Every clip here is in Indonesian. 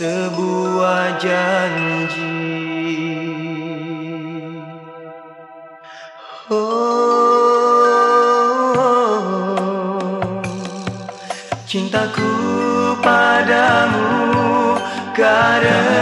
sebuah janji. Oh, cintaku padamu karenanya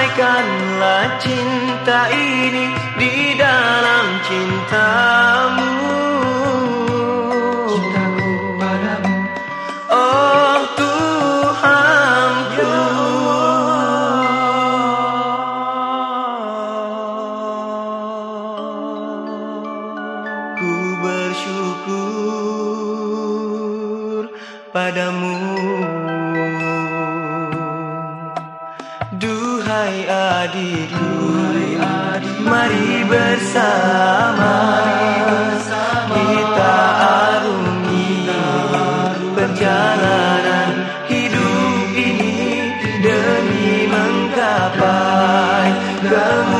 semaikanlah cinta ini di dalam cintamu. Cintaku padamu. Oh Tuhanku Ku bersyukur padamu Wahai adikku, mari, bersama, kita arungi perjalanan hidup ini demi menggapai gelmu.